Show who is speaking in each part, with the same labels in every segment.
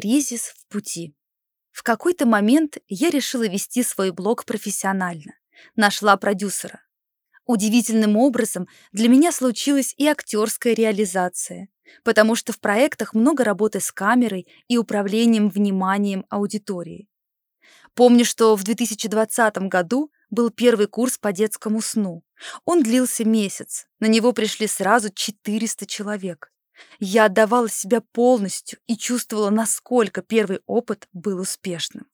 Speaker 1: Кризис в пути. В какой-то момент я решила вести свой блог профессионально. Нашла продюсера. Удивительным образом для меня случилась и актерская реализация, потому что в проектах много работы с камерой и управлением вниманием аудитории. Помню, что в 2020 году был первый курс по детскому сну. Он длился месяц. На него пришли сразу 400 человек. Я отдавала себя полностью и чувствовала, насколько первый опыт был успешным.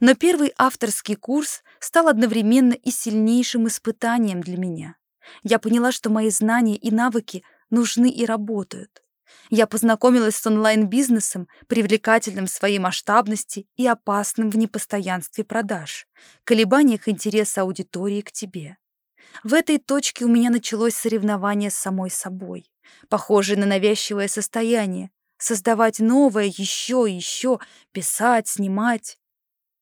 Speaker 1: Но первый авторский курс стал одновременно и сильнейшим испытанием для меня. Я поняла, что мои знания и навыки нужны и работают. Я познакомилась с онлайн-бизнесом, привлекательным в своей масштабности и опасным в непостоянстве продаж, колебаниях интереса аудитории к тебе. В этой точке у меня началось соревнование с самой собой, похожее на навязчивое состояние, создавать новое еще и еще, писать, снимать.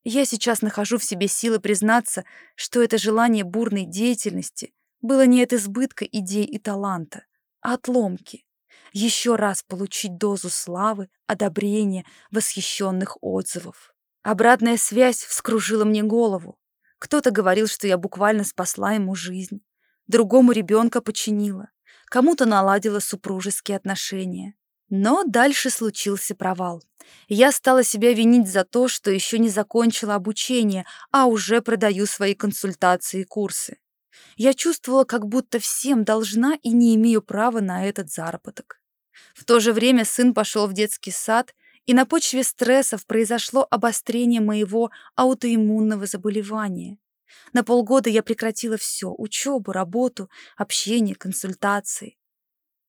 Speaker 1: Я сейчас нахожу в себе силы признаться, что это желание бурной деятельности было не от избытка идей и таланта, а от ломки. Еще раз получить дозу славы, одобрения, восхищенных отзывов. Обратная связь вскружила мне голову. Кто-то говорил, что я буквально спасла ему жизнь. Другому ребенка починила. Кому-то наладила супружеские отношения. Но дальше случился провал. Я стала себя винить за то, что еще не закончила обучение, а уже продаю свои консультации и курсы. Я чувствовала, как будто всем должна и не имею права на этот заработок. В то же время сын пошел в детский сад, и на почве стрессов произошло обострение моего аутоиммунного заболевания. На полгода я прекратила все — учебу, работу, общение, консультации.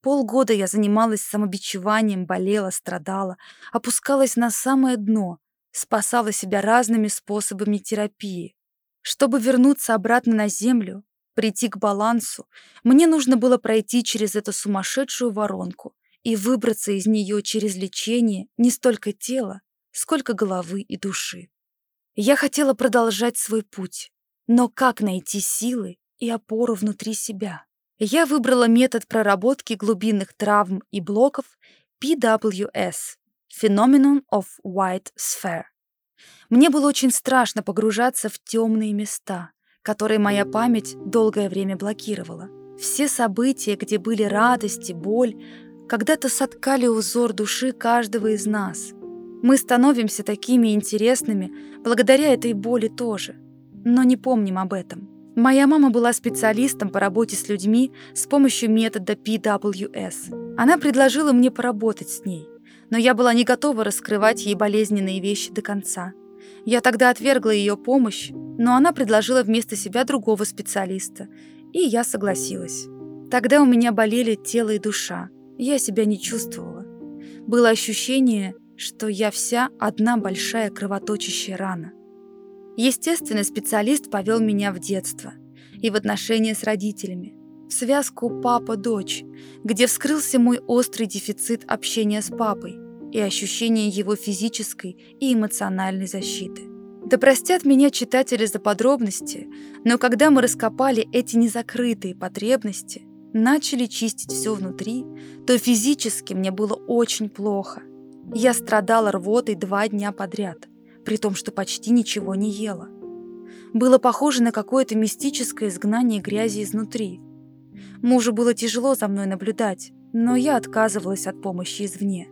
Speaker 1: Полгода я занималась самобичеванием, болела, страдала, опускалась на самое дно, спасала себя разными способами терапии. Чтобы вернуться обратно на землю, прийти к балансу, мне нужно было пройти через эту сумасшедшую воронку и выбраться из нее через лечение не столько тела, сколько головы и души. Я хотела продолжать свой путь, но как найти силы и опору внутри себя? я выбрала метод проработки глубинных травм и блоков PWS – Phenomenon of White Sphere. Мне было очень страшно погружаться в темные места, которые моя память долгое время блокировала. Все события, где были радость и боль, когда-то соткали узор души каждого из нас. Мы становимся такими интересными благодаря этой боли тоже, но не помним об этом. Моя мама была специалистом по работе с людьми с помощью метода PWS. Она предложила мне поработать с ней, но я была не готова раскрывать ей болезненные вещи до конца. Я тогда отвергла ее помощь, но она предложила вместо себя другого специалиста, и я согласилась. Тогда у меня болели тело и душа, я себя не чувствовала. Было ощущение, что я вся одна большая кровоточащая рана. Естественно, специалист повел меня в детство и в отношения с родителями, в связку папа-дочь, где вскрылся мой острый дефицит общения с папой и ощущение его физической и эмоциональной защиты. Да простят меня читатели за подробности, но когда мы раскопали эти незакрытые потребности, начали чистить все внутри, то физически мне было очень плохо. Я страдала рвотой два дня подряд при том, что почти ничего не ела. Было похоже на какое-то мистическое изгнание грязи изнутри. Мужу было тяжело за мной наблюдать, но я отказывалась от помощи извне.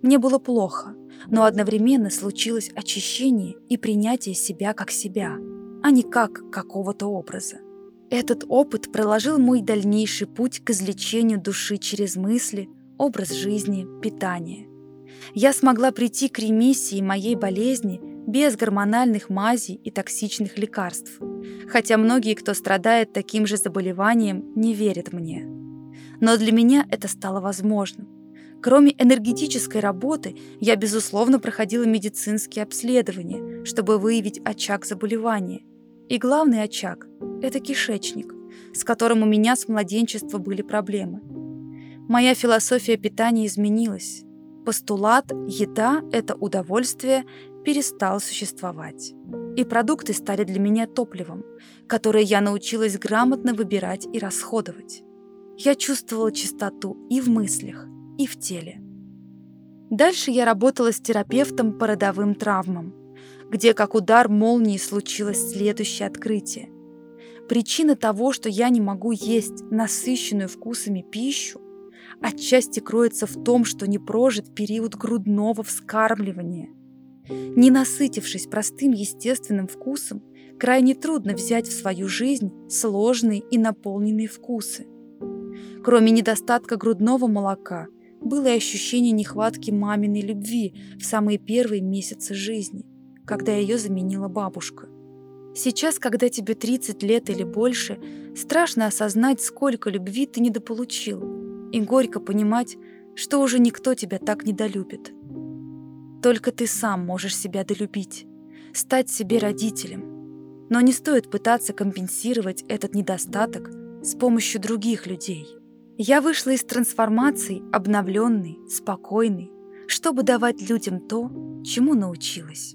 Speaker 1: Мне было плохо, но одновременно случилось очищение и принятие себя как себя, а не как какого-то образа. Этот опыт проложил мой дальнейший путь к излечению души через мысли, образ жизни, питание я смогла прийти к ремиссии моей болезни без гормональных мазей и токсичных лекарств. Хотя многие, кто страдает таким же заболеванием, не верят мне. Но для меня это стало возможным. Кроме энергетической работы, я, безусловно, проходила медицинские обследования, чтобы выявить очаг заболевания. И главный очаг – это кишечник, с которым у меня с младенчества были проблемы. Моя философия питания изменилась. Постулат «еда – это удовольствие» перестал существовать. И продукты стали для меня топливом, которое я научилась грамотно выбирать и расходовать. Я чувствовала чистоту и в мыслях, и в теле. Дальше я работала с терапевтом по родовым травмам, где как удар молнии случилось следующее открытие. Причина того, что я не могу есть насыщенную вкусами пищу, отчасти кроется в том, что не прожит период грудного вскармливания. Не насытившись простым естественным вкусом, крайне трудно взять в свою жизнь сложные и наполненные вкусы. Кроме недостатка грудного молока, было и ощущение нехватки маминой любви в самые первые месяцы жизни, когда ее заменила бабушка. Сейчас, когда тебе 30 лет или больше, страшно осознать, сколько любви ты недополучил, и горько понимать, что уже никто тебя так недолюбит. Только ты сам можешь себя долюбить, стать себе родителем. Но не стоит пытаться компенсировать этот недостаток с помощью других людей. Я вышла из трансформации обновленной, спокойной, чтобы давать людям то, чему научилась.